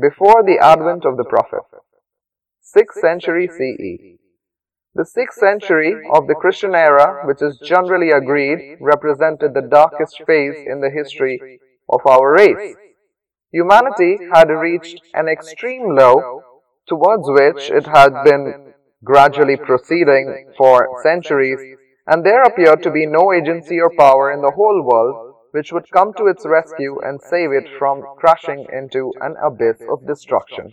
before the advent of the Prophet. 6th century CE. The 6th century of the Christian era, which is generally agreed, represented the darkest phase in the history of our race. Humanity had reached an extreme low towards which it had been gradually proceeding for centuries, and there appeared to be no agency or power in the whole world which would come to its rescue and save it from crashing into an abyss of destruction.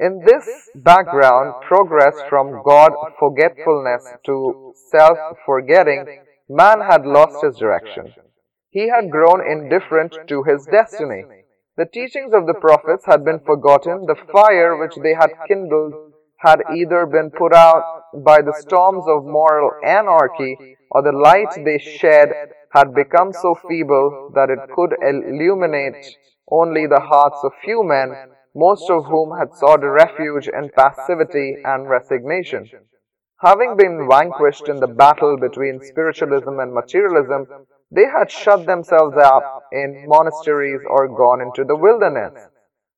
In this background, progress from God forgetfulness to self forgetting, man had lost his direction. He had grown indifferent to his destiny. The teachings of the prophets had been forgotten, the fire which they had kindled had either been put out by the storms of moral anarchy, or the light they shed had become so feeble that it could illuminate only the hearts of few men most of whom had sought refuge in passivity and resignation. Having been vanquished in the battle between spiritualism and materialism, they had shut themselves up in monasteries or gone into the wilderness.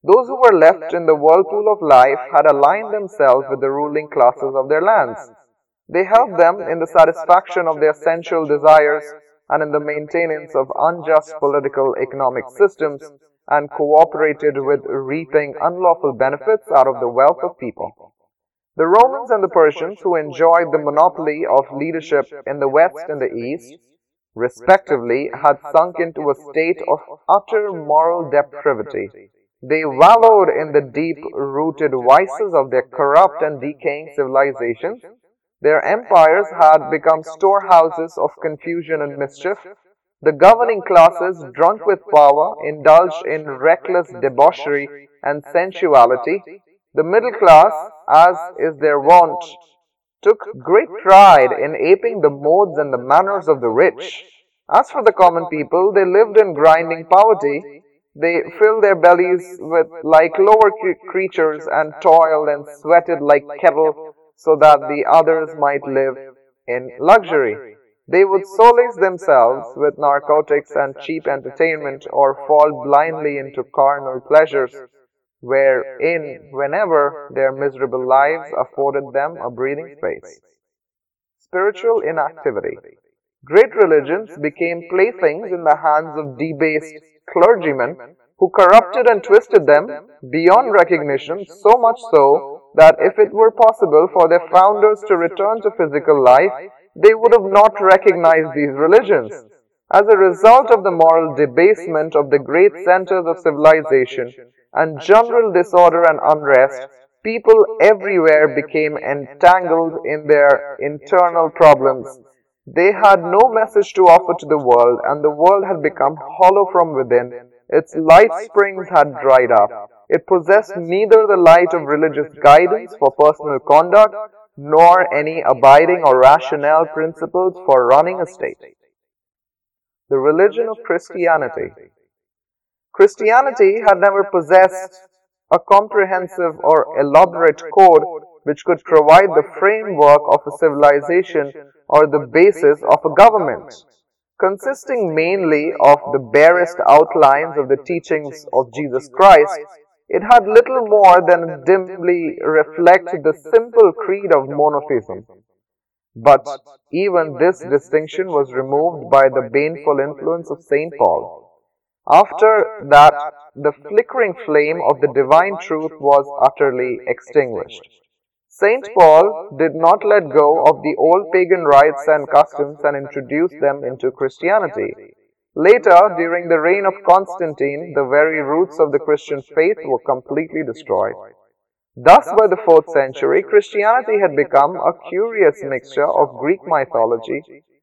Those who were left in the whirlpool of life had aligned themselves with the ruling classes of their lands. They helped them in the satisfaction of their sensual desires and in the maintenance of unjust political economic systems and cooperated with reaping unlawful benefits out of the wealth of people. The Romans and the Persians, who enjoyed the monopoly of leadership in the West and the East, respectively, had sunk into a state of utter moral depravity. They wallowed in the deep-rooted vices of their corrupt and decaying civilizations. Their empires had become storehouses of confusion and mischief, the governing classes, drunk with power, indulged in reckless debauchery and sensuality. The middle class, as is their wont, took great pride in aping the modes and the manners of the rich. As for the common people, they lived in grinding poverty. They filled their bellies with like lower creatures and toiled and sweated like cattle so that the others might live in luxury. They would solace themselves with narcotics and cheap entertainment or fall blindly into carnal pleasures, wherein, whenever their miserable lives afforded them a breathing space. Spiritual inactivity. Great religions became playthings in the hands of debased clergymen who corrupted and twisted them beyond recognition, so much so that if it were possible for their founders to return to physical life, they would have not recognized these religions. As a result of the moral debasement of the great centers of civilization and general disorder and unrest, people everywhere became entangled in their internal problems. They had no message to offer to the world, and the world had become hollow from within. Its light springs had dried up. It possessed neither the light of religious guidance for personal conduct nor any abiding or rational principles for running a state. The religion of Christianity. Christianity had never possessed a comprehensive or elaborate code which could provide the framework of a civilization or the basis of a government. Consisting mainly of the barest outlines of the teachings of Jesus Christ, it had little more than dimly reflect the simple creed of monotheism. But even this distinction was removed by the baneful influence of St. Paul. After that, the flickering flame of the divine truth was utterly extinguished. St. Paul did not let go of the old pagan rites and customs and introduce them into Christianity. Later, during the reign of Constantine, the very roots of the Christian faith were completely destroyed. Thus, by the 4th century, Christianity had become a curious mixture of Greek mythology,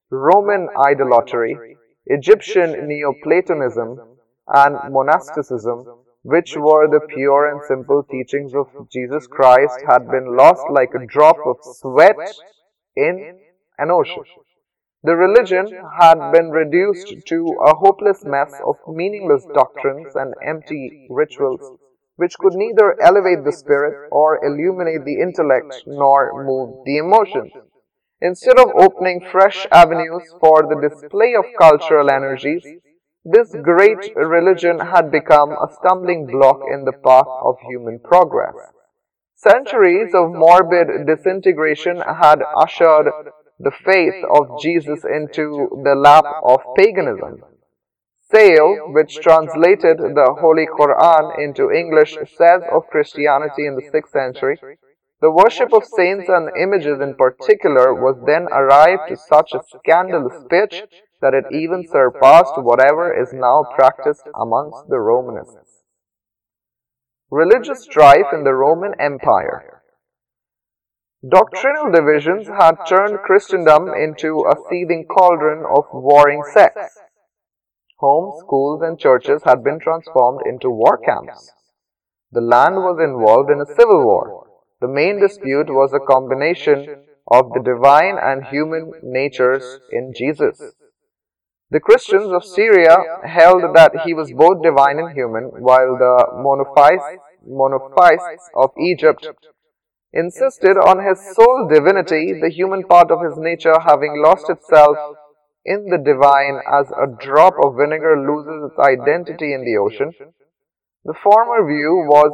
Roman idolatry, Egyptian Neoplatonism, and monasticism, which were the pure and simple teachings of Jesus Christ, had been lost like a drop of sweat in an ocean. The religion had been reduced to a hopeless mess of meaningless doctrines and empty rituals, which could neither elevate the spirit or illuminate the intellect nor move the emotions. Instead of opening fresh avenues for the display of cultural energies, this great religion had become a stumbling block in the path of human progress. Centuries of morbid disintegration had ushered the faith of Jesus into the lap of paganism. Sale, which translated the Holy Quran into English, says of Christianity in the 6th century, the worship of saints and images in particular was then arrived to such a scandalous pitch that it even surpassed whatever is now practiced amongst the Romanists. Religious strife in the Roman Empire Doctrinal divisions had turned Christendom into a seething cauldron of warring sects. Homes, schools, and churches had been transformed into war camps. The land was involved in a civil war. The main dispute was a combination of the divine and human natures in Jesus. The Christians of Syria held that he was both divine and human, while the Monophysites of Egypt insisted on his sole divinity, the human part of his nature having lost itself in the divine as a drop of vinegar loses its identity in the ocean. The former view was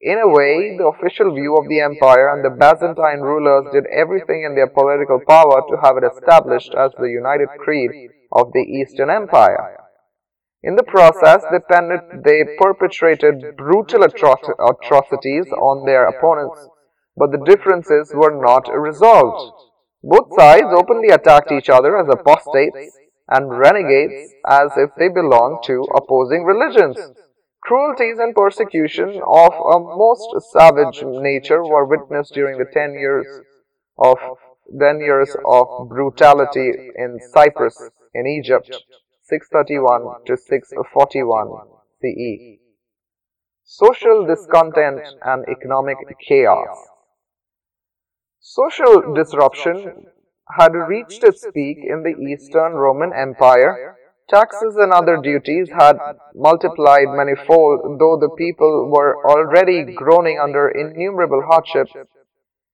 in a way, the official view of the empire and the Byzantine rulers did everything in their political power to have it established as the united creed of the Eastern Empire. In the process, they, they perpetrated brutal atrocities on their opponents, but the differences were not resolved. Both sides openly attacked each other as apostates and renegades as if they belonged to opposing religions. Cruelties and persecution of a most savage nature were witnessed during the ten years of ten years of brutality in Cyrus in Egypt, 631 to 641 CE. Social discontent and economic chaos. Social disruption had reached its peak in the Eastern Roman Empire Taxes and other duties had multiplied manifold, though the people were already groaning under innumerable hardships.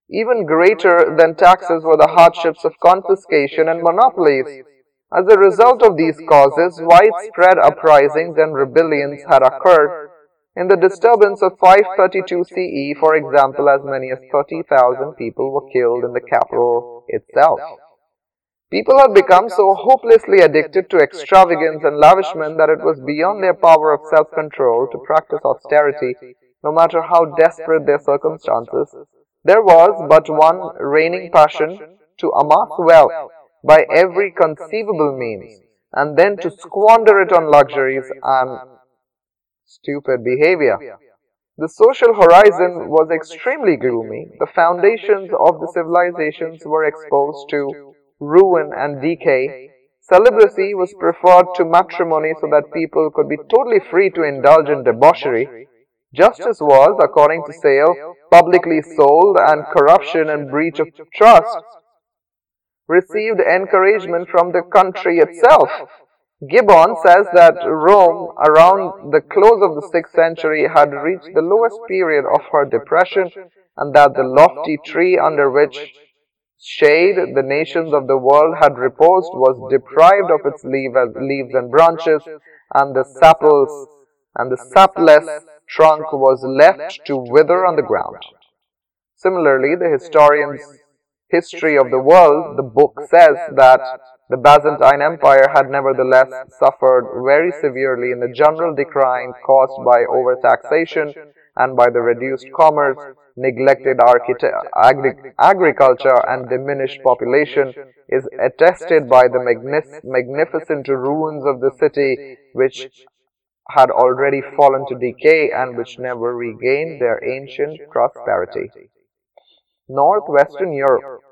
Even greater than taxes were the hardships of confiscation and monopolies. As a result of these causes, widespread uprisings and rebellions had occurred. In the disturbance of 532 CE, for example, as many as 30,000 people were killed in the capital itself. People had become so hopelessly addicted to extravagance and lavishment that it was beyond their power of self-control to practice austerity, no matter how desperate their circumstances. There was but one reigning passion to amass wealth by every conceivable means, and then to squander it on luxuries and stupid behavior. The social horizon was extremely gloomy. The foundations of the civilizations were exposed to ruin, and decay, celibacy was preferred to matrimony so that people could be totally free to indulge in debauchery. Justice was, according to Sale, publicly sold, and corruption and breach of trust received encouragement from the country itself. Gibbon says that Rome, around the close of the 6th century, had reached the lowest period of her depression, and that the lofty tree under which shade the nations of the world had reposed was deprived of its leaves and branches, and the sapless and the sapless trunk was left to wither on the ground. Similarly, the historian's History of the World, the book says that the Byzantine Empire had nevertheless suffered very severely in the general decline caused by overtaxation and by the reduced commerce, neglected agri agriculture, and diminished population is attested by the magnificent ruins of the city which had already fallen to decay and which never regained their ancient prosperity. Northwestern Europe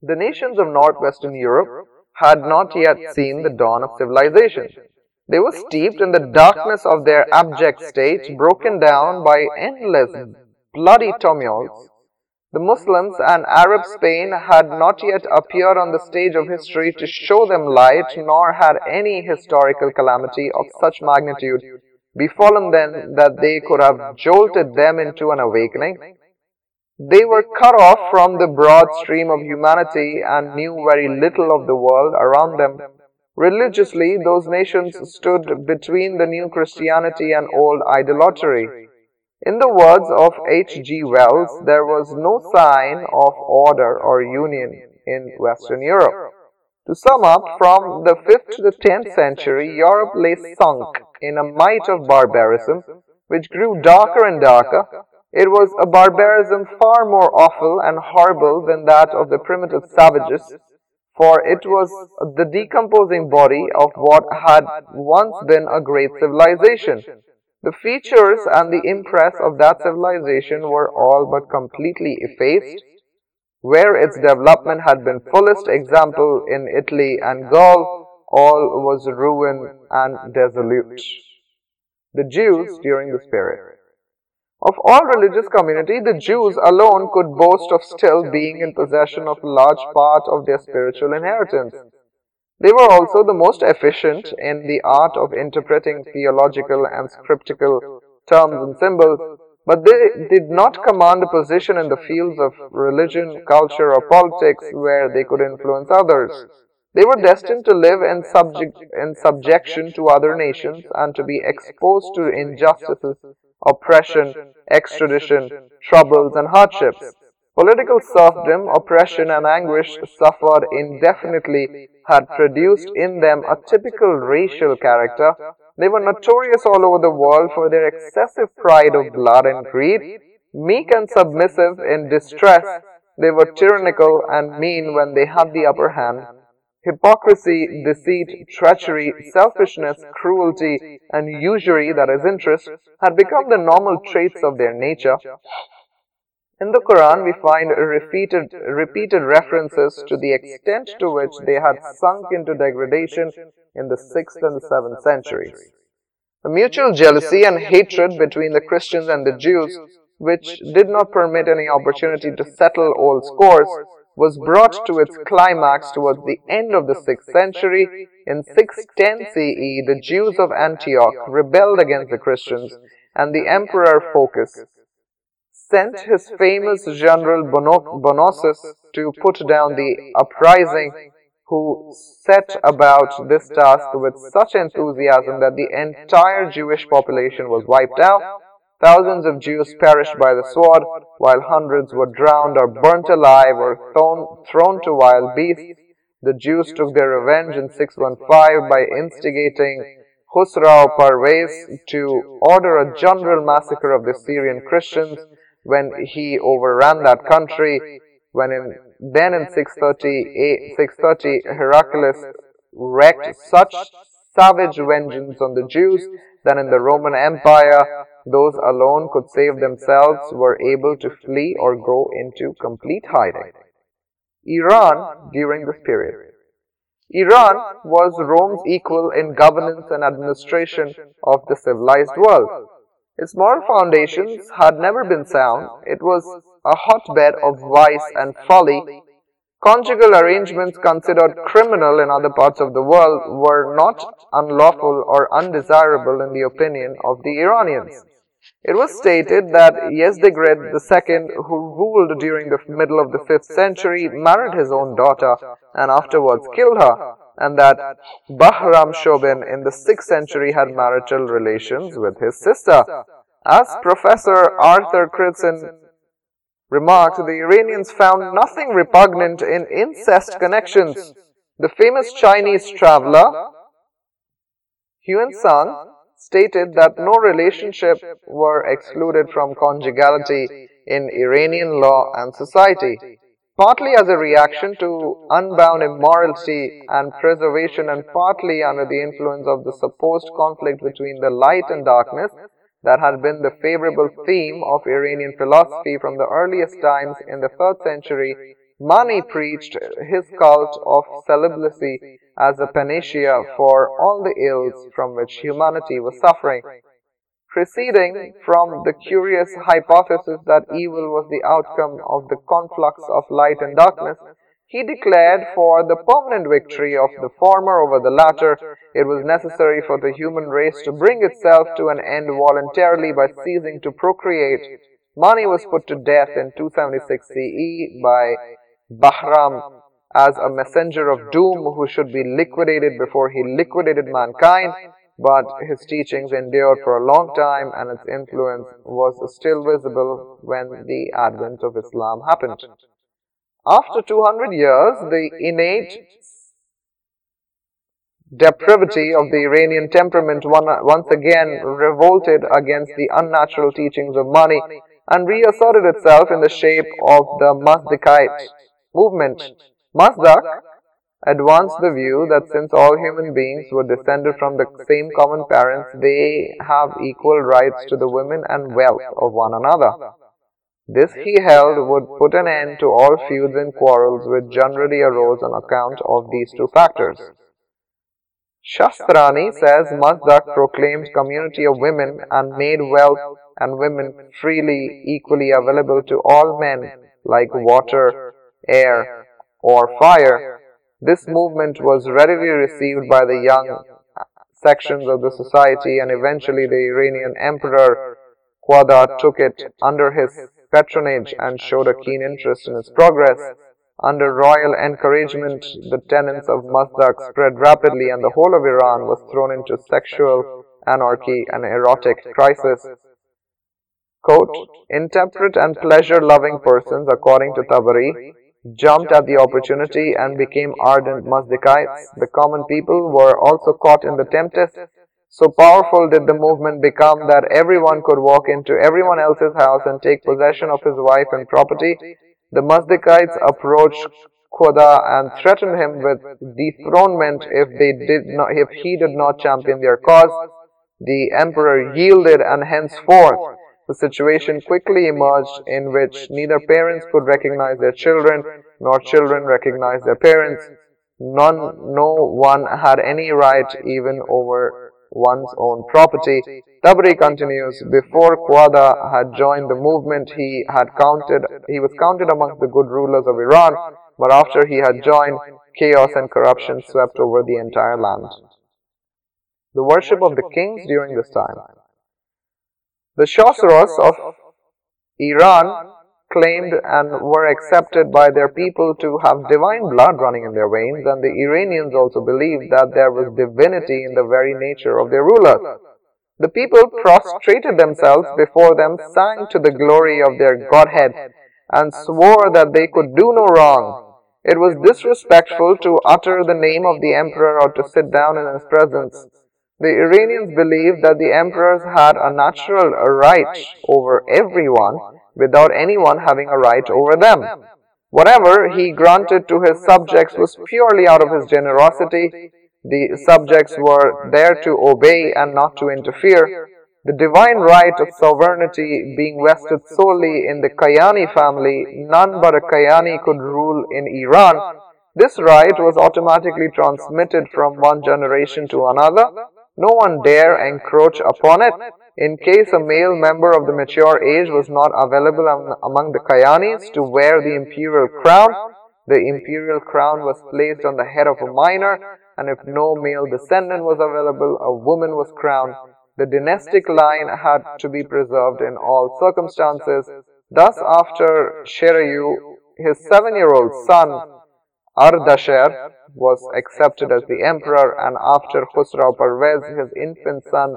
The nations of northwestern Europe had not yet seen the dawn of civilization. They were steeped in the darkness of their abject state, broken down by endless bloody tumults. The Muslims and Arab Spain had not yet appeared on the stage of history to show them light, nor had any historical calamity of such magnitude befallen them that they could have jolted them into an awakening. They were cut off from the broad stream of humanity and knew very little of the world around them Religiously, those nations stood between the new Christianity and old idolatry. In the words of H. G. Wells, there was no sign of order or union in Western Europe. To sum up, from the 5th to the 10th century, Europe lay sunk in a might of barbarism, which grew darker and darker. It was a barbarism far more awful and horrible than that of the primitive savages, for it was the decomposing body of what had once been a great civilization. The features and the impress of that civilization were all but completely effaced. Where its development had been fullest example in Italy and Gaul, all was ruin and desolate. The Jews during this period. Of all religious community, the Jews alone could boast of still being in possession of a large part of their spiritual inheritance. They were also the most efficient in the art of interpreting theological and scriptural terms and symbols, but they did not command a position in the fields of religion, culture, or politics where they could influence others. They were destined to live in, subject, in subjection to other nations and to be exposed to injustices, oppression, extradition, troubles, and hardships. Political serfdom, oppression, and anguish suffered indefinitely had produced in them a typical racial character. They were notorious all over the world for their excessive pride of blood and greed. Meek and submissive in distress, they were tyrannical and mean when they had the upper hand. Hypocrisy, deceit, treachery, selfishness, cruelty, and usury, that is interest, had become the normal traits of their nature. In the Quran, we find repeated, repeated references to the extent to which they had sunk into degradation in the 6th and 7th centuries. The mutual jealousy and hatred between the Christians and the Jews, which did not permit any opportunity to settle old scores, was brought to its climax towards the end of the 6th century. In 610 CE, the Jews of Antioch rebelled against the Christians, and the emperor Phocas sent his famous general Bonosus to put down the uprising, who set about this task with such enthusiasm that the entire Jewish population was wiped out. Thousands of Jews perished by the sword, while hundreds were drowned or burnt alive or thrown, thrown to wild beasts. The Jews took their revenge in 615 by instigating Khusrau Parvez to order a general massacre of the Syrian Christians when he overran that country, when in, then in 630, eh, 630 Heraclius wreaked such savage vengeance on the Jews that in the Roman Empire those alone could save themselves were able to flee or go into complete hiding. Iran during this period. Iran was Rome's equal in governance and administration of the civilized world. Its moral foundations had never been sound. It was a hotbed of vice and folly. Conjugal arrangements considered criminal in other parts of the world were not unlawful or undesirable in the opinion of the Iranians. It was stated that Yezdegerd II, who ruled during the middle of the 5th century, married his own daughter and afterwards killed her and that Bahram Shobin in the 6th century had marital relations with his sister. As Professor Arthur Cridson remarked, the Iranians found nothing repugnant in incest connections. The famous Chinese traveler Huan Sang stated that no relationship were excluded from conjugality in Iranian law and society partly as a reaction to unbound immorality and preservation and partly under the influence of the supposed conflict between the light and darkness that had been the favorable theme of Iranian philosophy from the earliest times in the 3rd century, Mani preached his cult of celibacy as a panacea for all the ills from which humanity was suffering. Proceeding from the curious hypothesis that evil was the outcome of the conflux of light and darkness, he declared for the permanent victory of the former over the latter, it was necessary for the human race to bring itself to an end voluntarily by ceasing to procreate. Mani was put to death in 276 CE by Bahram as a messenger of doom who should be liquidated before he liquidated mankind, but his teachings endured for a long time and its influence was still visible when the advent of Islam happened. After 200 years, the innate depravity of the Iranian temperament once again revolted against the unnatural teachings of Mani and reasserted itself in the shape of the Mazdakite movement. Mazdak advanced the view that since all human beings were descended from the same common parents, they have equal rights to the women and wealth of one another. This he held would put an end to all feuds and quarrels which generally arose on account of these two factors. Shahrastani says Mazdak proclaimed community of women and made wealth and women freely equally available to all men like water, air, or fire. This movement was readily received by the young sections of the society and eventually the Iranian emperor Quadda took it under his patronage and showed a keen interest in its progress. Under royal encouragement, the tenets of Mazdak spread rapidly and the whole of Iran was thrown into sexual anarchy and erotic crisis. Quote, Intemperate and pleasure-loving persons, according to Tabari, jumped at the opportunity and became ardent Mazdakites. The common people were also caught in the tempest so powerful did the movement become that everyone could walk into everyone else's house and take possession of his wife and property. The Mazdakites approached Quadda and threatened him with dethronement if they did not if he did not champion their cause. The emperor yielded and henceforth the situation quickly emerged in which neither parents could recognize their children nor children recognize their parents. None no one had any right even over one's own property. Tabari continues, before Quadda had joined the movement, he had counted, he was counted among the good rulers of Iran, but after he had joined, chaos and corruption swept over the entire land. The worship of the kings during this time. The Chosroes of Iran claimed and were accepted by their people to have divine blood running in their veins, and the Iranians also believed that there was divinity in the very nature of their rulers. The people prostrated themselves before them, sang to the glory of their Godhead, and swore that they could do no wrong. It was disrespectful to utter the name of the emperor or to sit down in his presence. The Iranians believed that the emperors had a natural right over everyone without anyone having a right over them. Whatever he granted to his subjects was purely out of his generosity. The subjects were there to obey and not to interfere. The divine right of sovereignty being vested solely in the Kayani family, none but a Kayani could rule in Iran. This right was automatically transmitted from one generation to another. No one dare encroach upon it. In case a male member of the mature age was not available among the Kayanis to wear the imperial crown, the imperial crown was placed on the head of a minor, and if no male descendant was available, a woman was crowned. The dynastic line had to be preserved in all circumstances. Thus, after Shirayu, his seven-year-old son, Ardashir, was accepted as the emperor, and after Khusrau Parvez, his infant son,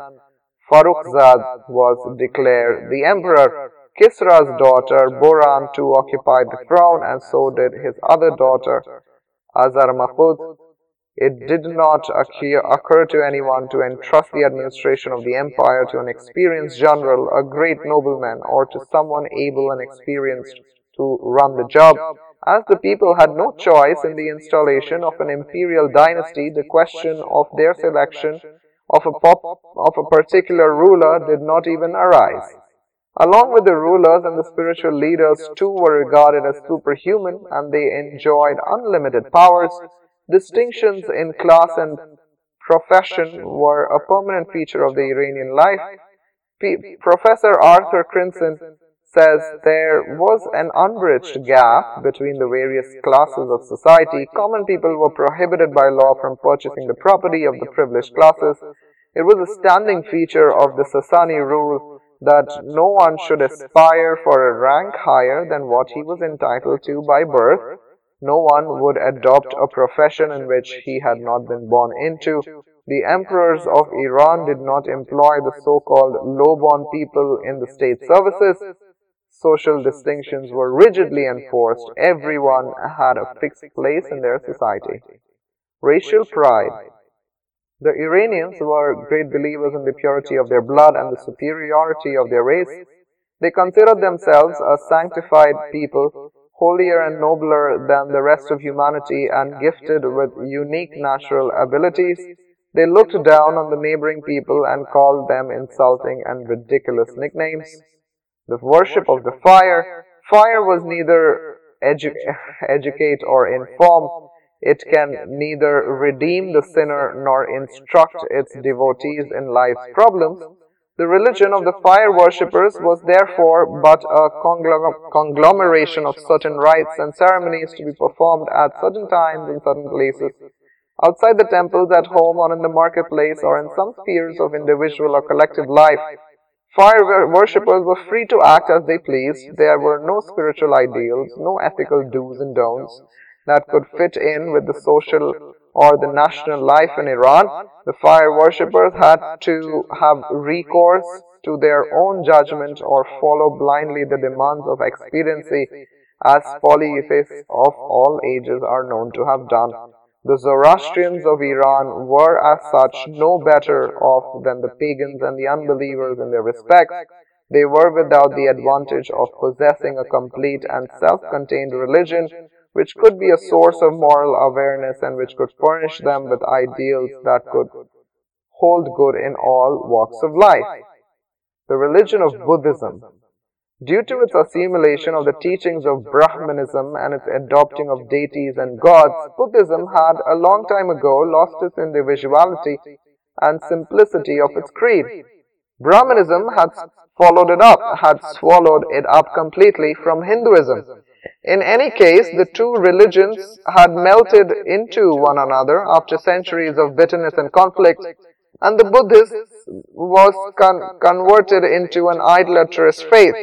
Farrukhzad was declared the emperor. Kisra's daughter Boran too occupied the throne and so did his other daughter Azarmahud. It did not occur to anyone to entrust the administration of the empire to an experienced general, a great nobleman, or to someone able and experienced to run the job. As the people had no choice in the installation of an imperial dynasty, the question of their selection of a, pop, of a particular ruler did not even arise. Along with the rulers and the spiritual leaders too were regarded as superhuman and they enjoyed unlimited powers. Distinctions in class and profession were a permanent feature of the Iranian life. P Professor Arthur Crinson says there was an unbridged gap between the various classes of society. Common people were prohibited by law from purchasing the property of the privileged classes. It was a standing feature of the Sasani rule that no one should aspire for a rank higher than what he was entitled to by birth. No one would adopt a profession in which he had not been born into. The emperors of Iran did not employ the so-called low-born people in the state services. Social distinctions were rigidly enforced. Everyone had a fixed place in their society. Racial pride. The Iranians were great believers in the purity of their blood and the superiority of their race. They considered themselves a sanctified people, holier and nobler than the rest of humanity and gifted with unique natural abilities. They looked down on the neighboring people and called them insulting and ridiculous nicknames. The worship of the fire. Fire was neither edu educate or inform. It can neither redeem the sinner nor instruct its devotees in life's problems. The religion of the fire worshippers was therefore but a conglomeration of certain rites and ceremonies to be performed at certain times in certain places. Outside the temples, at home, or in the marketplace, or in some spheres of individual or collective life, fire worshippers were free to act as they pleased. There were no spiritual ideals, no ethical do's and don'ts that could fit in with the social or the national life in Iran, the fire worshippers had to have recourse to their own judgment or follow blindly the demands of expediency as polytheists of all ages are known to have done. The Zoroastrians of Iran were as such no better off than the pagans and the unbelievers in their respects. They were without the advantage of possessing a complete and self-contained religion which could be a source of moral awareness and which could furnish them with ideals that could hold good in all walks of life. The religion of Buddhism. Due to its assimilation of the teachings of Brahmanism and its adopting of deities and gods, Buddhism had a long time ago lost its individuality and simplicity of its creed. Brahmanism had followed it up, had swallowed it up completely from Hinduism. In any case, the two religions had melted into one another after centuries of bitterness and conflict, and the Buddhist was con converted into an idolatrous faith.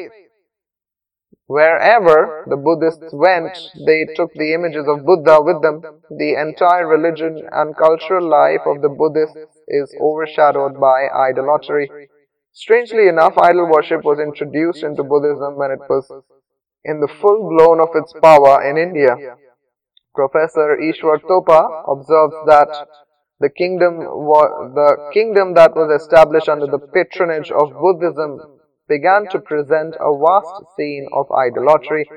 Wherever the Buddhists went, they took the images of Buddha with them. The entire religion and cultural life of the Buddhists is overshadowed by idolatry. Strangely enough, idol worship was introduced into Buddhism when it was in the full blown of its power in India. Professor Ishwar Topa observes that the kingdom, the kingdom that was established under the patronage of Buddhism began to present a vast scene of idolatry.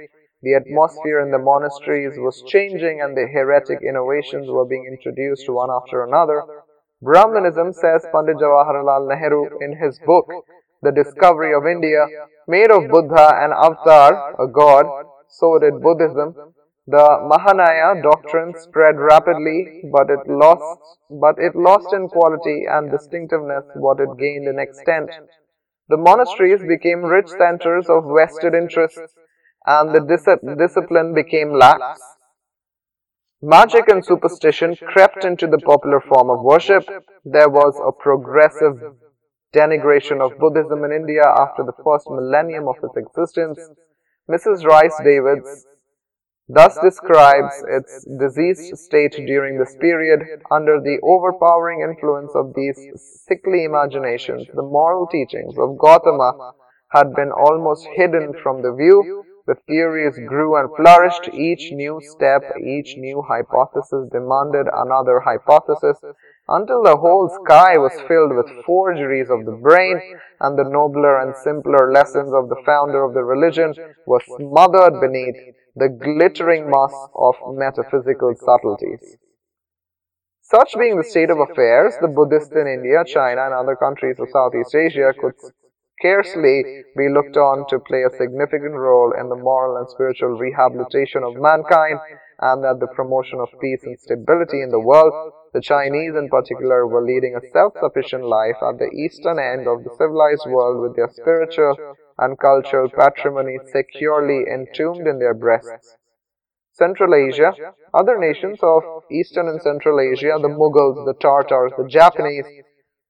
The atmosphere in the monasteries was changing and the heretic innovations were being introduced one after another. Brahmanism, says Pandit Jawaharlal Nehru in his book, the discovery of India, made of Buddha an avatar, a god, so did Buddhism. The Mahayana doctrine spread rapidly, but it lost, but it lost in quality and distinctiveness what it gained in extent. The monasteries became rich centers of vested interests, and the dis discipline became lax. Magic and superstition crept into the popular form of worship. There was a progressive denigration of Buddhism in India after the first millennium of its existence, Mrs. Rhys Davids thus describes its diseased state during this period. Under the overpowering influence of these sickly imaginations, the moral teachings of Gautama had been almost hidden from the view. The theories grew and flourished. Each new step, each new hypothesis demanded another hypothesis until the whole sky was filled with forgeries of the brain and the nobler and simpler lessons of the founder of the religion were smothered beneath the glittering mass of metaphysical subtleties. Such being the state of affairs, the Buddhists in India, China, and other countries of Southeast Asia could scarcely be looked on to play a significant role in the moral and spiritual rehabilitation of mankind and that the promotion of peace and stability in the world. The Chinese in particular were leading a self-sufficient life at the eastern end of the civilized world with their spiritual and cultural patrimony securely entombed in their breasts. Central Asia, other nations of Eastern and Central Asia, the Mughals, the Tartars, the Japanese,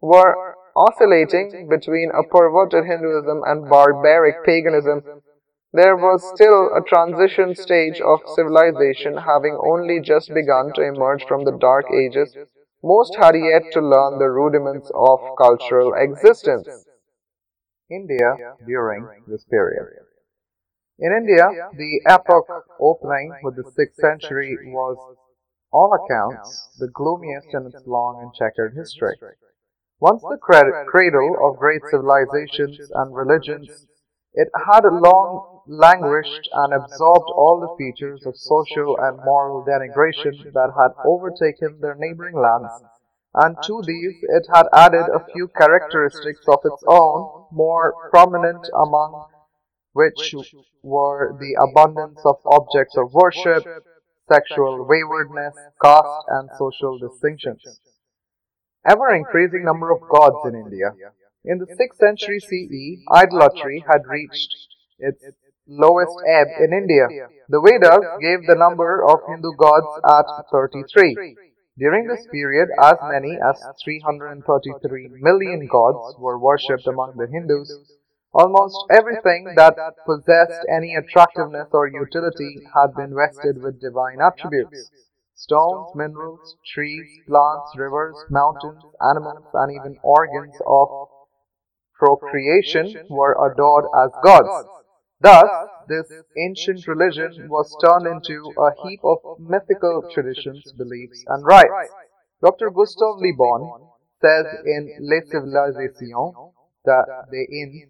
were oscillating between a perverted Hinduism and barbaric paganism there was still a transition stage of civilization having only just begun to emerge from the dark ages. Most had yet to learn the rudiments of cultural existence. India during this period. In India, the epoch opening with the 6th century was, all accounts, the gloomiest in its long and checkered history. Once the cradle of great civilizations and religions, it had long languished and absorbed all the features of social and moral denigration that had overtaken their neighboring lands, and to these it had added a few characteristics of its own, more prominent among which were the abundance of objects of worship, sexual waywardness, caste, and social distinctions. Ever increasing number of gods in India. In the 6th century CE, idolatry had reached its lowest ebb in India. The Vedas gave the number of Hindu gods at 33. During this period, as many as 333 million gods were worshipped among the Hindus. Almost everything that possessed any attractiveness or utility had been vested with divine attributes. Stones, minerals, trees, plants, rivers, mountains, animals, and even organs of procreation were adored as gods. Thus, this ancient religion was turned into a heap of mythical traditions, beliefs, and rites. Dr. Gustave Le Bon says in Les Civilisations that they in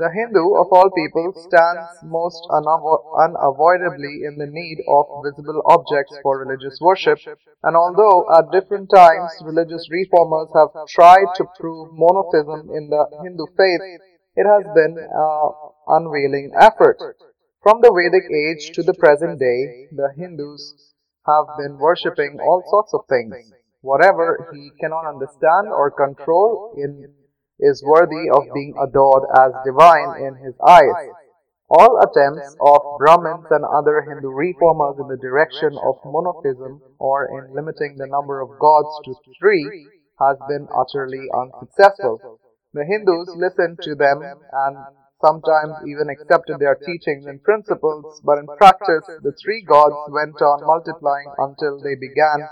the Hindu of all people stands most unavo unavoidably in the need of visible objects for religious worship, and although at different times religious reformers have tried to prove monotheism in the Hindu faith, it has been an unveiling effort. From the Vedic age to the present day, the Hindus have been worshipping all sorts of things. Whatever he cannot understand or control in is worthy of being adored as divine in his eyes. All attempts of Brahmins and other Hindu reformers in the direction of monotheism or in limiting the number of gods to three has been utterly unsuccessful. The Hindus listened to them and sometimes even accepted their teachings and principles, but in practice the three gods went on multiplying until they began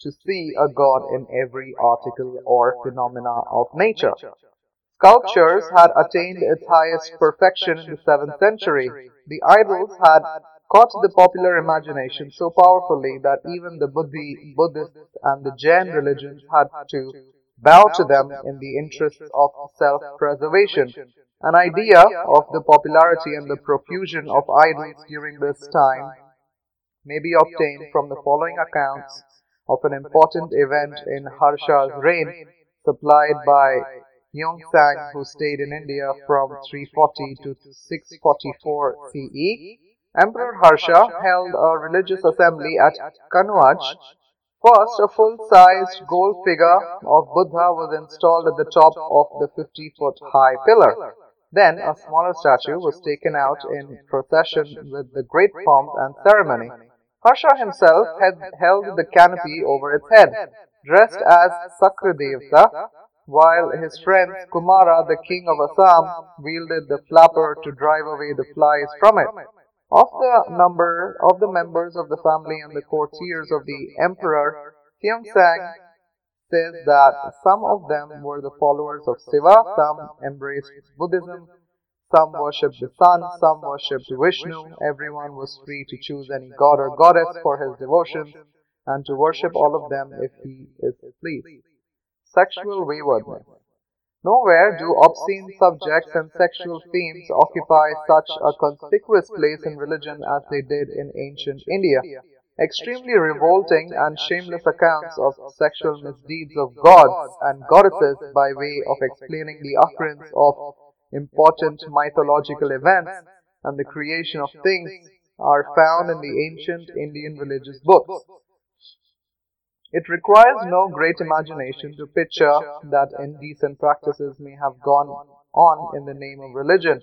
to see a god in every article or phenomena of nature. Sculptures had attained its highest perfection in the 7th century. The idols had caught the popular imagination so powerfully that even the Buddhi, Buddhists and the Jain religions had to bow to them in the interests of self-preservation. An idea of the popularity and the profusion of idols during this time may be obtained from the following accounts of an important event in Harsha's reign supplied by Yeongsang, who stayed in India from 340 to 644 CE, Emperor Harsha held a religious assembly at Kannauj. First, a full-sized gold figure of Buddha was installed at the top of the 50-foot high pillar. Then a smaller statue was taken out in procession with the great pomp and ceremony. Harsha himself had held the canopy over its head. Dressed as Sakradevta, while his friend Kumara, the king of Assam, wielded the flapper to drive away the flies from it. Of the number of the members of the family and the courtiers of the emperor, Yeongsang says that some of them were the followers of Siva, some embraced Buddhism, some worshipped the sun, some worshipped Vishnu. Everyone was free to choose any god or goddess for his devotion and to worship all of them if he is pleased sexual waywardness. Nowhere do obscene subjects and sexual themes occupy such a conspicuous place in religion as they did in ancient India. Extremely revolting and shameless accounts of sexual misdeeds of gods and goddesses by way of explaining the occurrence of important mythological events and the creation of things are found in the ancient Indian religious books. It requires no great imagination to picture that indecent practices may have gone on in the name of religion.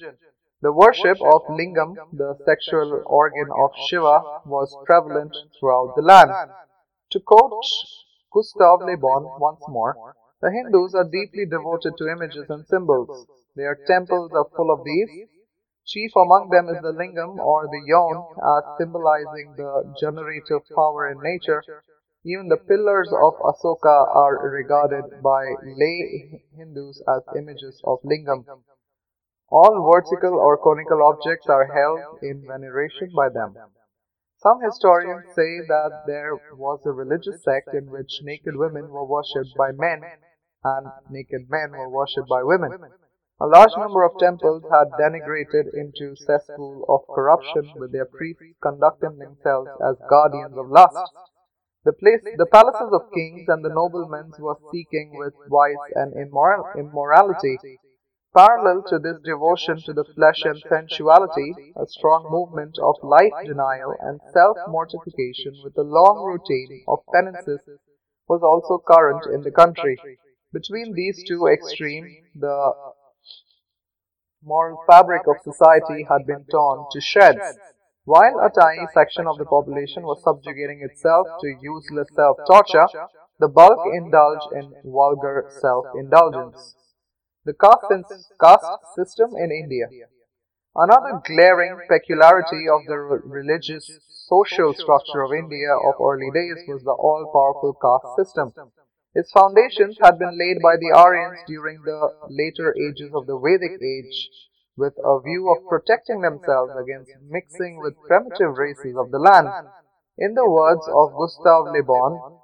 The worship of lingam, the sexual organ of Shiva, was prevalent throughout the land. To quote Gustave Le Bon once more, the Hindus are deeply devoted to images and symbols. Their temples are full of these. Chief among them is the lingam or the yon, as symbolizing the generative power in nature. Even the pillars of Asoka are regarded by lay Hindus as images of lingam. All vertical or conical objects are held in veneration by them. Some historians say that there was a religious sect in which naked women were worshipped by men and naked men were worshipped by women. A large number of temples had degenerated into cesspool of corruption with their priests conducting themselves as guardians of lust. The, place, the palaces of kings and the noblemen were seeking with vice and immoral, immorality Parallel to this devotion to the flesh and sensuality, a strong movement of life denial and self-mortification with a long routine of penances was also current in the country. Between these two extremes, the moral fabric of society had been torn to shreds. While a tiny section of the population was subjugating itself to useless self-torture, the bulk indulged in vulgar self-indulgence the caste, caste system in India. Another glaring peculiarity of the religious social structure of India of early days was the all-powerful caste system. Its foundations had been laid by the Aryans during the later ages of the Vedic age with a view of protecting themselves against mixing with primitive races of the land. In the words of Gustave Le Bon,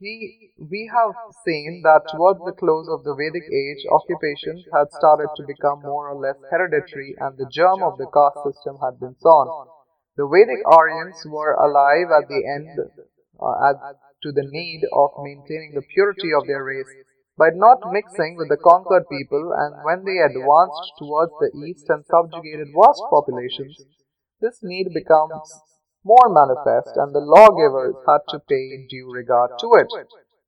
he, we have seen that towards the close of the Vedic age, occupations had started to become more or less hereditary and the germ of the caste system had been sown. The Vedic Aryans were alive at the end uh, to the need of maintaining the purity of their race by not mixing with the conquered people and when they advanced towards the east and subjugated vast populations, this need becomes more manifest, and the lawgivers had to pay due regard to it.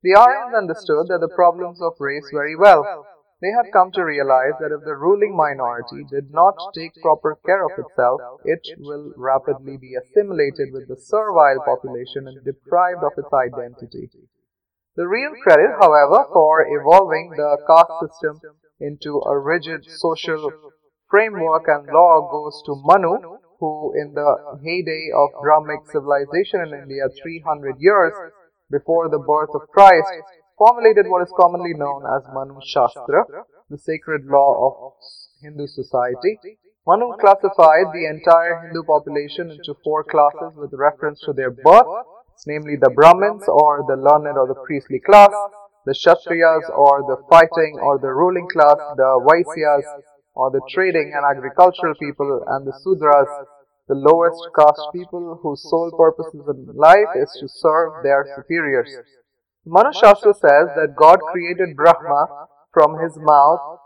The Aryans understood that the problems of race very well. They had come to realize that if the ruling minority did not take proper care of itself, it will rapidly be assimilated with the servile population and deprived of its identity. The real credit, however, for evolving the caste system into a rigid social framework and law goes to Manu, who in the heyday of Brahmic civilization in India 300 years before the birth of Christ formulated what is commonly known as Manu Shastra, the sacred law of Hindu society. Manu classified the entire Hindu population into four classes with reference to their birth, namely the Brahmins or the learned or the priestly class, the Kshatriyas or the fighting or the ruling class, the Vaisyas or the trading and agricultural people, and the Sudras, the lowest caste people whose sole purpose in life is to serve their superiors. Manu says that God created Brahma from his mouth,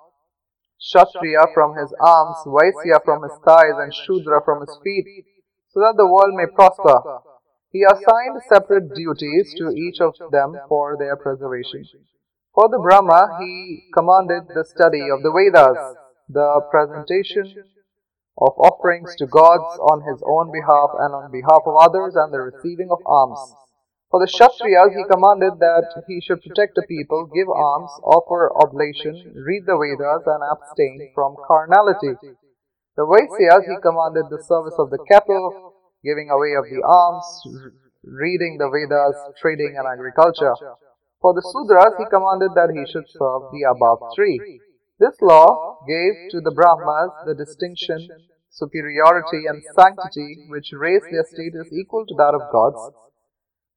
Kshatriya from his arms, Vaisya from his thighs, and Shudra from his feet, so that the world may prosper. He assigned separate duties to each of them for their preservation. For the Brahma, he commanded the study of the Vedas, the presentation of offerings to gods on his own behalf and on behalf of others and the receiving of alms. For the Kshatriyas, he commanded that he should protect the people, give alms, offer oblation, read the Vedas, and abstain from carnality. The Vaisyas, he commanded the service of the cattle, giving away of the alms, reading the Vedas, trading, and agriculture. For the Sudras, he commanded that he should serve the above three. This law gave to the Brahmas the distinction, superiority, and sanctity which raised their status equal to that of gods.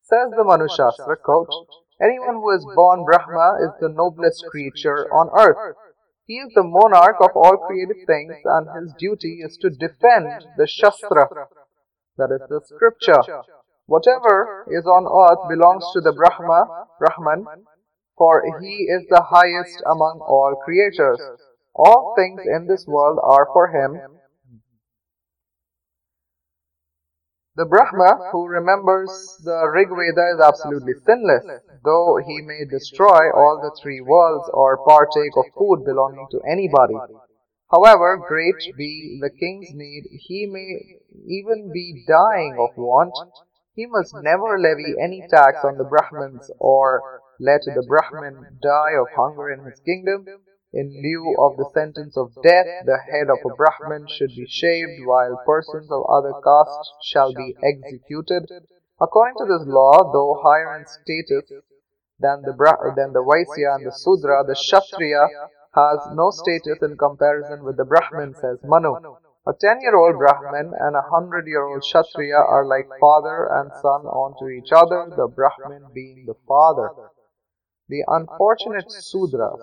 Says the Manu Shastra, quote, Anyone who is born Brahma is the noblest creature on earth. He is the monarch of all created things, and his duty is to defend the Shastra, that is the scripture. Whatever is on earth belongs to the Brahma, Brahman, for he is the highest among all creators. All things in this world are for him. The Brahma who remembers the Rig Veda is absolutely sinless, though he may destroy all the three worlds or partake of food belonging to anybody. However great be the king's need, he may even be dying of want. He must never levy any tax on the Brahmins or let the Brahmin die of hunger in his kingdom. In lieu of the sentence of death, the head of a Brahmin should be shaved, while persons of other castes shall be executed. According to this law, though higher in status than the, than the Vaisya and the Sudra, the Kshatriya has no status in comparison with the Brahmin, says Manu. A 10-year-old Brahmin and a 100-year-old Kshatriya are like father and son unto each other, the Brahmin being the father. The unfortunate Sudras.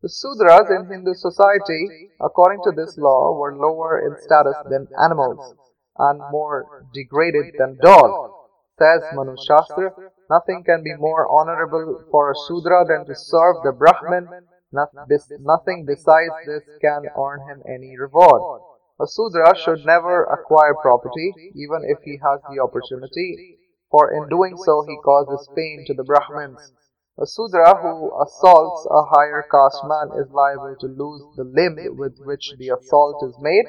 The Sudras in Hindu society, according to this law, were lower in status than animals and more degraded than dogs. Says Manu Shastra, nothing can be more honorable for a Sudra than to serve the Brahmin. Nothing besides this can earn him any reward. A Sudra should never acquire property, even if he has the opportunity, for in doing so he causes pain to the Brahmins. A Sudra who assaults a higher caste man is liable to lose the limb with which the assault is made.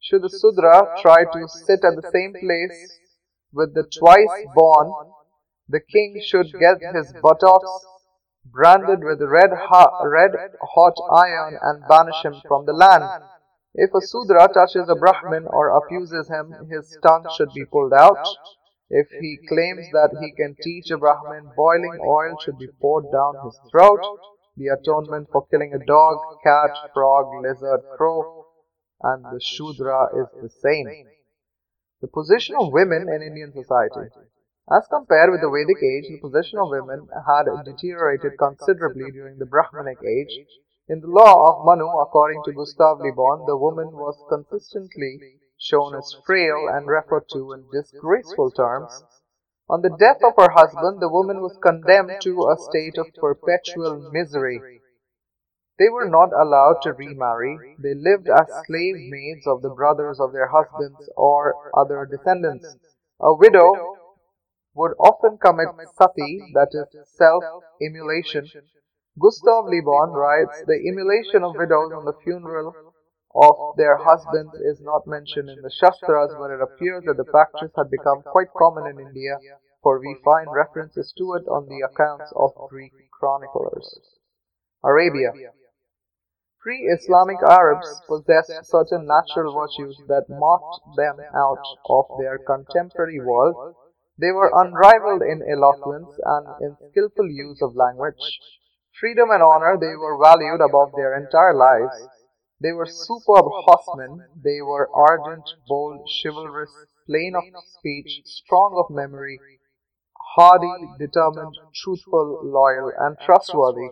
Should the Sudra try to sit at the same place with the twice born, the king should get his buttocks branded with red, red hot iron and banish him from the land. If a Sudra touches a Brahmin or abuses him, his tongue should be pulled out. If he claims that he can teach a Brahmin, boiling oil should be poured down his throat. The atonement for killing a dog, cat, frog, lizard, crow, and the Shudra is the same. The position of women in Indian society. As compared with the Vedic age, the position of women had deteriorated considerably during the Brahmanic age. In the law of Manu, according to Gustave Le Bon, the woman was consistently shown as frail and referred to in disgraceful terms. On the death of her husband, the woman was condemned to a state of perpetual misery. They were not allowed to remarry. They lived as slave maids of the brothers of their husbands or other descendants. A widow would often commit sati, that is, self-immolation, Gustave Le Bon writes, The immolation of widows on the funeral of their husbands is not mentioned in the Shastras, but it appears that the practice had become quite common in India, for we find references to it on the accounts of Greek chroniclers. Arabia. Pre-Islamic Arabs possessed certain natural virtues that marked them out of their contemporary world. They were unrivaled in eloquence and in skillful use of language. Freedom and honor they were valued above their entire lives. They were superb horsemen. They were ardent, bold, chivalrous, plain of speech, strong of memory, hardy, determined, truthful, loyal, and trustworthy.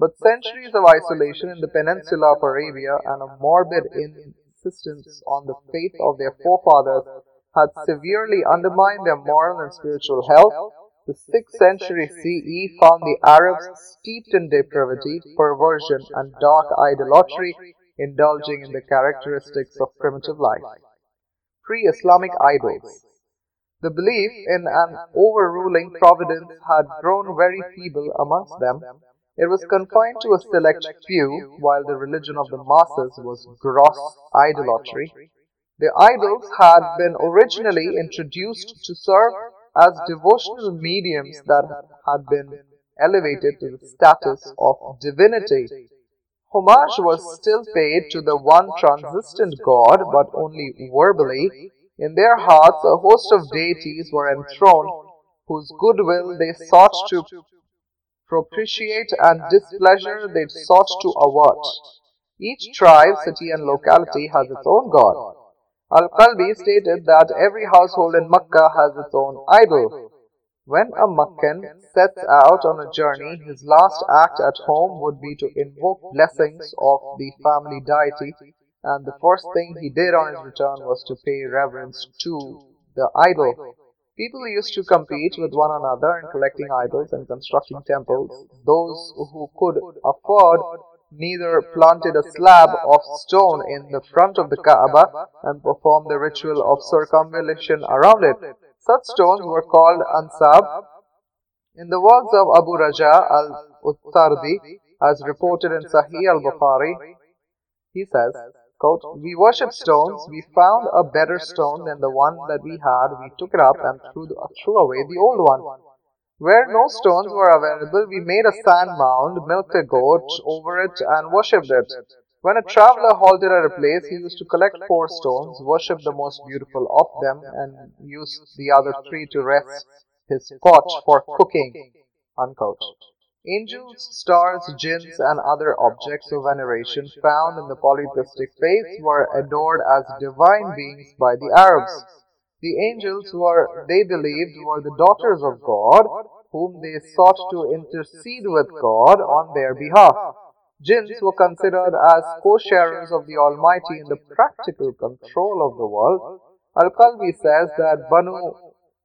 But centuries of isolation in the peninsula of Arabia and a morbid insistence on the faith of their forefathers had severely undermined their moral and spiritual health the 6th century CE found the Arabs steeped in depravity, perversion, and dark idolatry, indulging in the characteristics of primitive life. Pre-Islamic idols. The belief in an overruling providence had grown very feeble amongst them. It was confined to a select few, while the religion of the masses was gross idolatry. The idols had been originally introduced to serve as devotional mediums that had been elevated to the status of divinity. Homage was still paid to the one transcendent God, but only verbally. In their hearts, a host of deities were enthroned, whose goodwill they sought to propitiate and displeasure they sought to avert. Each tribe, city, and locality has its own god. Al-Qalbi stated that every household in Makkah has its own idol. When a Makkan sets out on a journey, his last act at home would be to invoke blessings of the family deity, and the first thing he did on his return was to pay reverence to the idol. People used to compete with one another in collecting idols and constructing temples. Those who could afford neither planted a slab of stone in the front of the Kaaba and performed the ritual of circumvallation around it. Such stones were called ansab. In the words of Abu Raja al-Utaridi, as reported in Sahih al-Bukhari, he says, quote, We worship stones. We found a better stone than the one that we had. We took it up and threw, threw away the old one. Where no stones were available, we made a sand mound, milked a goat over it, and worshipped it. When a traveler halted at a place, he used to collect four stones, worship the most beautiful of them, and use the other three to rest his pot for cooking. Unquote. Angels, stars, jinns, and other objects of veneration found in the polytheistic faith were adored as divine beings by the Arabs. The angels were, they believed, were the daughters of God, whom they sought to intercede with God on their behalf. Jinns were considered as co-sharers of the Almighty in the practical control of the world. Al-Kalbi says that Banu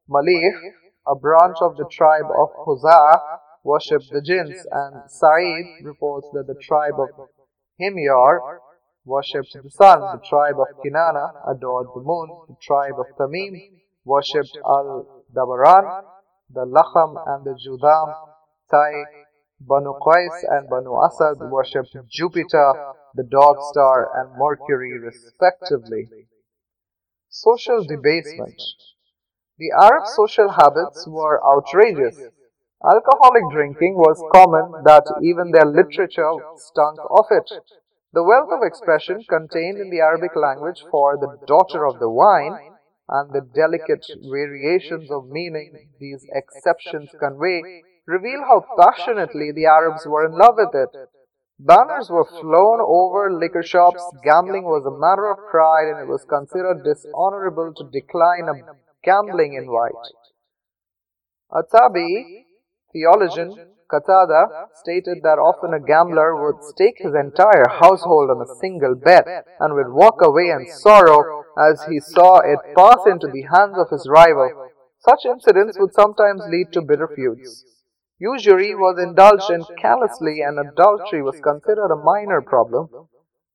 Malih, a branch of the tribe of Khuzaa, worshipped the jinns, and Sa'id reports that the tribe of Himyar worshipped the sun, the tribe of Kinana adored the moon, the tribe of Tamim worshipped Al-Dabaran, the Lakham and the Judham, Tai, Banu Qais and Banu Asad worshipped Jupiter, the dog star and Mercury respectively. Social debasement The Arab social habits were outrageous. Alcoholic drinking was common that even their literature stunk of it. The wealth of expression contained in the Arabic language for the daughter of the wine and the delicate variations of meaning these exceptions convey reveal how passionately the Arabs were in love with it. Banners were flown over liquor shops, gambling was a matter of pride, and it was considered dishonorable to decline a gambling invite. Atabi theologian Qatada stated that often a gambler would stake his entire household on a single bet and would walk away in sorrow as he saw it pass into the hands of his rival. Such incidents would sometimes lead to bitter feuds. Usury was indulged in callously and adultery was considered a minor problem.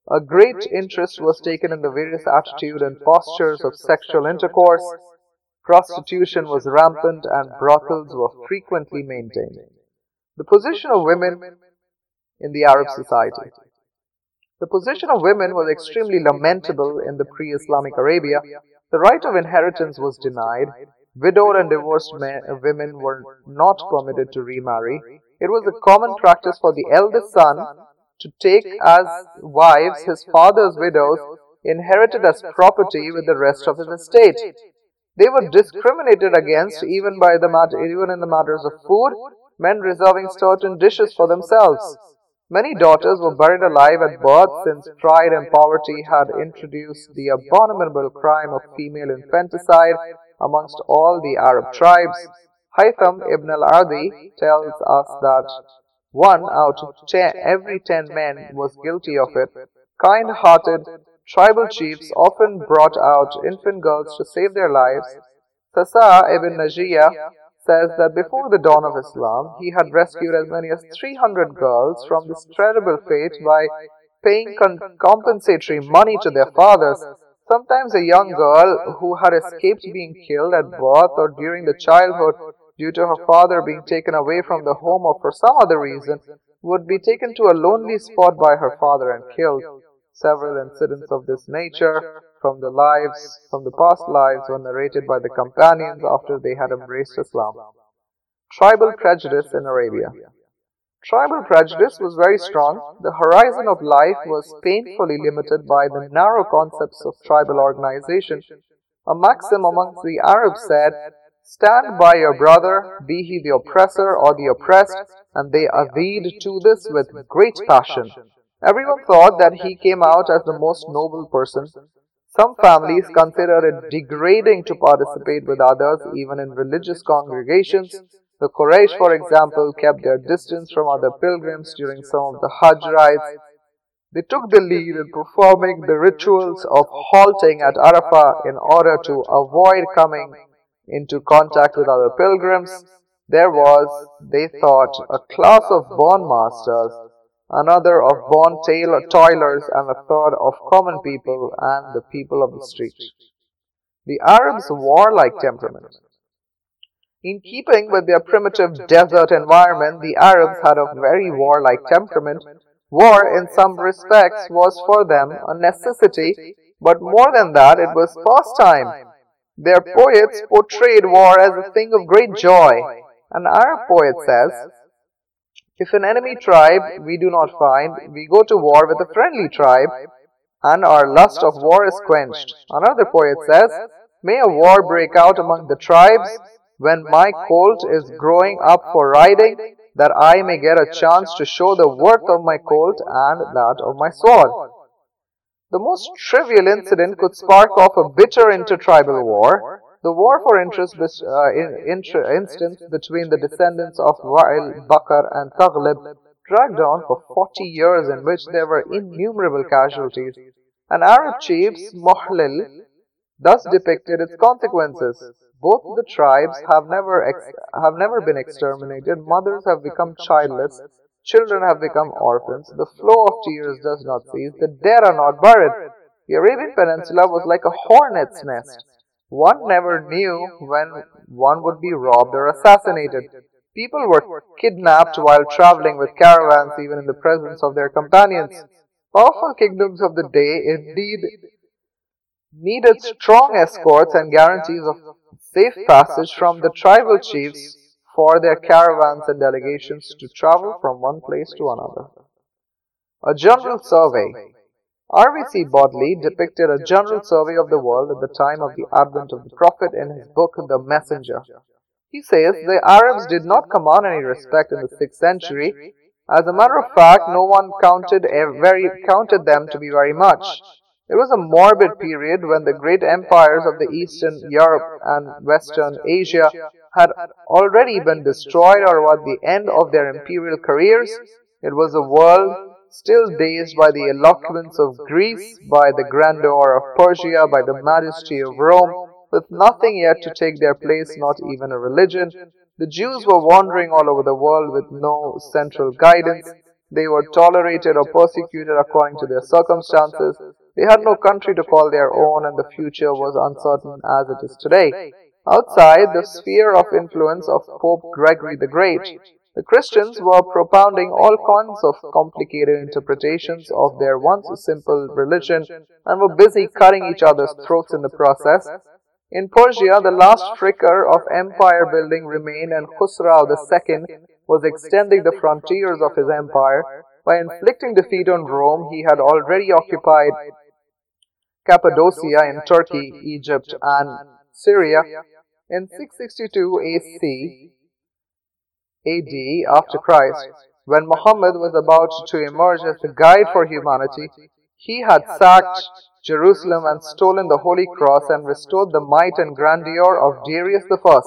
A great interest was taken in the various attitude and postures of sexual intercourse. Prostitution was rampant and brothels were frequently maintained. The position of women in the Arab society. The position of women was extremely lamentable in the pre-Islamic Arabia. The right of inheritance was denied. Widowed and divorced men, women were not permitted to remarry. It was a common practice for the eldest son to take as wives his father's widows inherited as property with the rest of his estate. They were discriminated against even by the even in the matters of food, men reserving certain dishes for themselves. Many daughters were buried alive at birth since pride and poverty had introduced the abominable crime of female infanticide amongst all the Arab tribes. Haytham ibn al-Adi tells us that one out of ten, every ten men was guilty of it. Kind-hearted, Tribal chiefs often brought out infant girls to save their lives. Sa'sa'a ibn Najiyah says that before the dawn of Islam, he had rescued as many as 300 girls from this terrible fate by paying compensatory money to their fathers. Sometimes a young girl who had escaped being killed at birth or during the childhood due to her father being taken away from the home or for some other reason would be taken to a lonely spot by her father and killed. Several incidents of this nature from the lives, from the past lives were narrated by the companions after they had embraced Islam. Tribal prejudice in Arabia. Tribal prejudice was very strong. The horizon of life was painfully limited by the narrow concepts of tribal organization. A maxim amongst the Arabs said, Stand by your brother, be he the oppressor or the oppressed, and they agreed to this with great passion. Everyone thought that he came out as the most noble person. Some families considered it degrading to participate with others even in religious congregations. The Quraysh, for example, kept their distance from other pilgrims during some of the Hajj rites. They took the lead in performing the rituals of halting at Arafah in order to avoid coming into contact with other pilgrims. There was, they thought, a class of born masters another of born tailor, toilers, and a third of common people and the people of the street. The Arabs' warlike temperament. In keeping with their primitive desert environment, the Arabs had a very warlike temperament. War, in some respects, was for them a necessity, but more than that, it was pastime. Their poets portrayed war as a thing of great joy. An Arab poet says, If an enemy tribe we do not find, we go to war with a friendly tribe, and our lust of war is quenched. Another poet says, May a war break out among the tribes when my colt is growing up for riding, that I may get a chance to show the worth of my colt and that of my sword. The most trivial incident could spark off a bitter intertribal war. The war for interest, uh, in, instance between the descendants of Wa'il, Bakr and Taghlib dragged on for 40 years in which there were innumerable casualties. An Arab chief's Muhalhil thus depicted its consequences. Both the tribes have never, have never been exterminated, mothers have become childless, children have become orphans, the flow of tears does not cease, the dead are not buried. The Arabian Peninsula was like a hornet's nest. One never knew when one would be robbed or assassinated. People were kidnapped while traveling with caravans even in the presence of their companions. Powerful kingdoms of the day indeed needed strong escorts and guarantees of safe passage from the tribal chiefs for their caravans and delegations to travel from one place to another. A general survey. R.V.C. Bodley depicted a general survey of the world at the time of the advent of the Prophet in his book The Messenger. He says the Arabs did not command any respect in the 6th century. As a matter of fact, no one counted, eh, very, counted them to be very much. It was a morbid period when the great empires of the Eastern Europe and Western Asia had already been destroyed or were at the end of their imperial careers. It was a world still dazed by the eloquence of Greece, by the grandeur of Persia, by the majesty of Rome, with nothing yet to take their place, not even a religion. The Jews were wandering all over the world with no central guidance. They were tolerated or persecuted according to their circumstances. They had no country to call their own, and the future was uncertain as it is today. Outside the sphere of influence of Pope Gregory the Great, the Christians were propounding all kinds of complicated interpretations of their once simple religion and were busy cutting each other's throats in the process. In Persia, the last flicker of empire building remained, and Khusrau II was extending the frontiers of his empire. By inflicting defeat on Rome, he had already occupied Cappadocia in Turkey, Egypt, and Syria. In 662 AC, AD, after Christ, when Muhammad was about to emerge as the guide for humanity, he had sacked Jerusalem and stolen the Holy Cross and restored the might and grandeur of Darius I.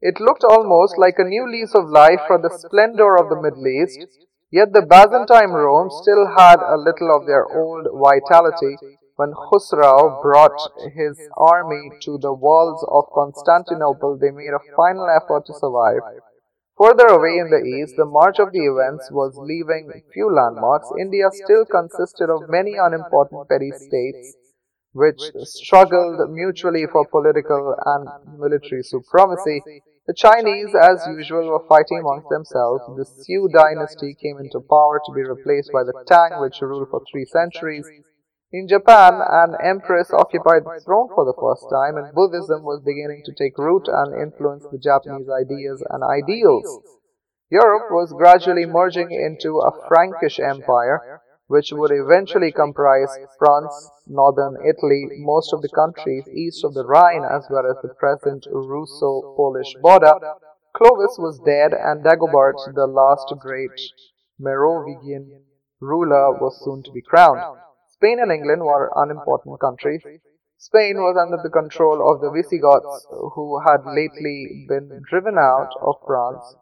It looked almost like a new lease of life for the splendor of the Middle East, yet the Byzantine Rome still had a little of their old vitality when Khusrau brought his army to the walls of Constantinople, they made a final effort to survive. Further away in the east, the march of the events was leaving few landmarks. India still consisted of many unimportant petty states which struggled mutually for political and military supremacy. The Chinese, as usual, were fighting amongst themselves. The Sui dynasty came into power to be replaced by the Tang, which ruled for three centuries. In Japan, an empress occupied the throne for the first time, and Buddhism was beginning to take root and influence the Japanese ideas and ideals. Europe was gradually merging into a Frankish empire, which would eventually comprise France, northern Italy, most of the countries east of the Rhine, as well as the present Russo-Polish border. Clovis was dead, and Dagobert, the last great Merovingian ruler, was soon to be crowned. Spain and England were unimportant countries. Spain was under the control of the Visigoths, who had lately been driven out of France,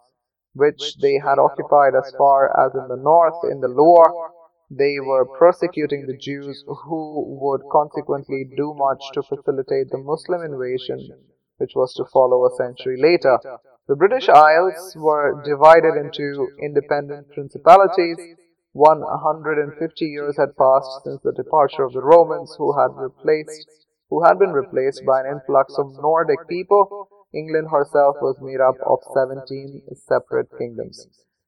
which they had occupied as far as in the north in the Loire. They were persecuting the Jews, who would consequently do much to facilitate the Muslim invasion, which was to follow a century later. The British Isles were divided into independent principalities 150 years had passed since the departure of the Romans, who had replaced who had been replaced by an influx of Nordic people. England herself was made up of 17 separate kingdoms.